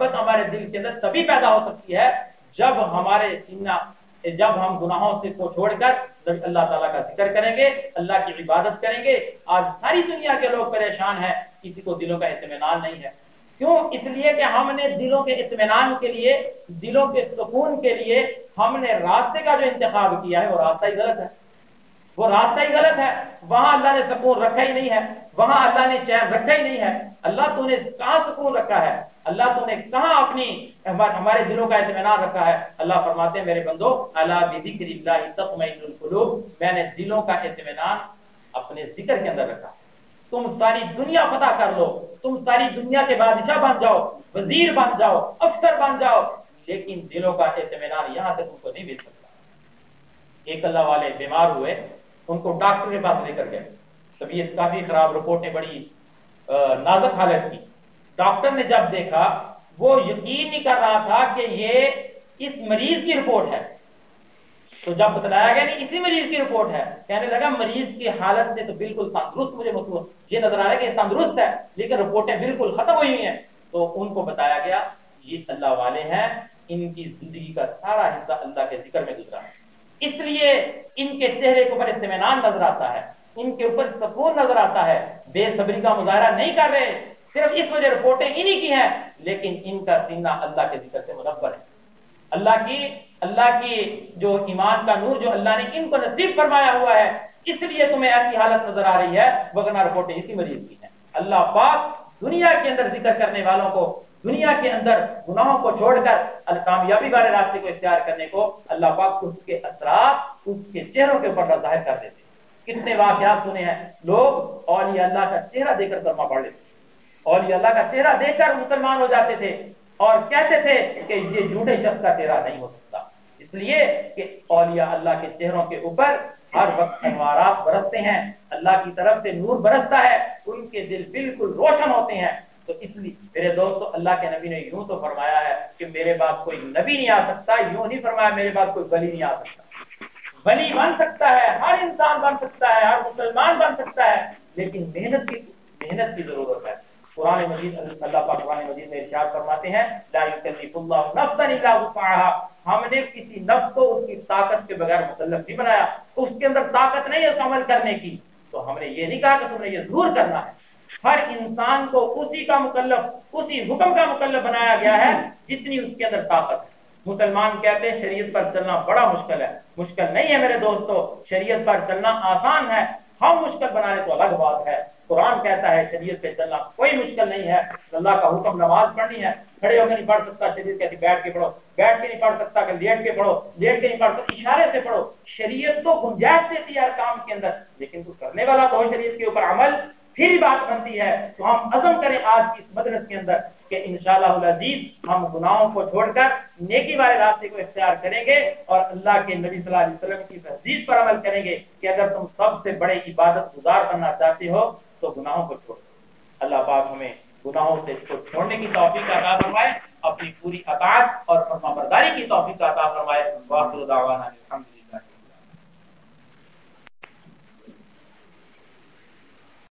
محبت ہمارے دل کے اندر تبھی پیدا ہو سکتی ہے جب ہمارے سینہ، جب ہم گناہوں سے کو چھوڑ کر اللہ تعالیٰ کا ذکر کریں گے، اللہ کی عبادت کریں گے، آج ساری دنیا کے لوگ پریشان ہیں، کسی کو دلوں کا اطمینان نہیں ہے۔ کیوں؟ اس لیے کہ ہم نے دلوں کے اطمینان کے لیے، دلوں کے سکون کے لیے ہم نے راستے کا جو انتخاب کیا ہے، وہ راستہ ہی غلط ہے۔ وہ راستہ ہی غلط ہے۔ وہاں اللہ نے سکون رکھا ہی نہیں ہے۔ وہاں اللہ نے چین رکھا ہی نہیں ہے۔ اللہ تو نے کہاں سکون رکھا ہے؟ اللہ تو نے کہاں اپنی ہمارے دلوں کا اطمینان رکھا ہے؟ اللہ فرماتے ہیں میرے بندو اللہ بذکر اللہ تطمئن القلوب میں نے دلوں کا اطمینان اپنے ذکر کے اندر رکھا۔ تم ساری دنیا پتا کر لو، تم ساری دنیا کے بادشاہ بن جاؤ، وزیر بن جاؤ، افسر بن جاؤ، لیکن دلوں کا اطمینان یہاں سے تم کو نہیں مل سکتا۔ ایک اللہ والے بیمار ہوئے، ان کو ڈاکٹر کے پاس لے کر گئے۔ طبیعت کافی خراب، رپورٹیں بڑی نازک حالت کی ڈاکٹر نے جب دیکھا، وہ یقین نہیں کر رہا تھا کہ یہ اس مریض کی رپورٹ ہے۔ تو جب بتلایا گیا نہیں اسی مریض کی رپورٹ ہے، کہنے لگا، مریض کی حالت سے تو بالکل تندرست، مجھے مطلب یہ نظر آ رہا ہے کہ تندرست ہے، لیکن رپورٹیں بالکل ختم ہوئی ہوئی ہیں۔ تو ان کو بتایا گیا، یہ اللہ والے ہیں، ان کی زندگی کا سارا حصہ اللہ کے ذکر میں گزرا ہے۔ اس لیے ان کے چہرے کے اوپر اطمینان نظر آتا ہے، ان کے اوپر سکون نظر آتا ہے، بے صبری کا مظاہرہ نہیں کر رہے۔ صرف اس وجہ رپورٹیں انہی کی ہیں، لیکن ان کا سینہ اللہ کے ذکر سے مدبر ہے۔ اللہ کی اللہ کی جو ایمان کا نور جو اللہ نے ان کو نصیب فرمایا ہوا ہے، اس لیے تمہیں ایسی حالت نظر آ رہی ہے، وغیرہ رپورٹیں اسی مریض کی ہیں۔ اللہ پاک دنیا کے اندر ذکر کرنے والوں کو، دنیا کے اندر گناہوں کو چھوڑ کر کامیابی والے راستے کو اختیار کرنے کو اللہ پاک اس کے اثرات، اس کے چہروں کے اوپر ظاہر کر دیتے کتنے واقعات سنے ہیں۔ لوگ اولیاء اللہ کا چہرہ دے کر کلمہ پڑھ لیتے اولیاء اللہ کا چہرہ دیکھ کر مسلمان ہو جاتے تھے اور کہتے تھے کہ یہ جھوٹے شخص کا چہرہ نہیں ہو سکتا۔ اس لیے کہ اولیاء اللہ کے چہروں کے اوپر ہر وقت انوارات برستے ہیں۔ اللہ کی طرف سے نور برستا ہے، ان کے دل بالکل روشن ہوتے ہیں۔ تو اس لیے میرے دوستو، اللہ کے نبی نے یوں تو فرمایا ہے کہ میرے بعد کوئی نبی نہیں آ سکتا، یوں نہیں فرمایا میرے بعد کوئی بلی نہیں آ سکتا۔ بلی بن سکتا ہے، ہر انسان بن سکتا ہے، ہر مسلمان بن سکتا ہے، لیکن محنت کی محنت کی ضرورت ہے۔ قرآن مجید، اللہ پاک قرآن مجید میں ارشاد فرماتے ہیں، لا یکلف اللہ نفسا الا وسعها ہم نے کسی نفس کو اس کی طاقت کے بغیر مکلف نہیں بنایا، اس کے اندر طاقت نہیں ہے عمل کرنے کی۔ تو ہم نے یہ نہیں کہا کہ تم نے یہ ضرور کرنا ہے۔ ہر انسان کو اسی کا مکلف، اسی حکم کا مکلف بنایا گیا ہے جتنی اس کے اندر طاقت ہے۔ مسلمان کہتے ہیں، شریعت پر چلنا بڑا مشکل ہے۔ مشکل نہیں ہے میرے دوستو، شریعت پر چلنا آسان ہے۔ ہم مشکل بنانے تو الگ بات ہے۔ قرآن کہتا ہے شریعت پہ چلنا کوئی مشکل نہیں ہے۔ اللہ کا حکم نماز پڑھنی ہے۔ کھڑے ہو کے نہیں پڑھ سکتا شریعت کہتی بیٹھ کے پڑھو۔ بیٹھ کے نہیں پڑھ سکتا کہ لیٹ کے پڑھو۔ لیٹ کے نہیں پڑھ سکتا، اشارے سے پڑھو۔ شریعت تو گنجائش دیتی ہے ہر کام کے اندر۔ لیکن تو کرنے والا تو شریعت کے اوپر عمل۔ پھر بات بنتی ہے تو ہم عزم کریں آج کی اس مدرس کے اندر کہ انشاءاللہ العزیز ہم گناہوں کو چھوڑ کر نیکی والے راستے کو اختیار کریں گے اور اللہ کے نبی صلی اللہ علیہ وسلم کی تحزیز پر عمل کریں گے کہ اگر تم سب سے بڑے عبادت گزار بننا چاہتے ہو تو گناہوں کو چھوڑ اللہ پاک ہمیں گناہوں سے کو چھوڑنے کی توفیق عطا فرمائے، اپنی پوری اطاعت اور فرما برداری کی توفیق عطا فرمائے۔ واخر دعوانا الحمد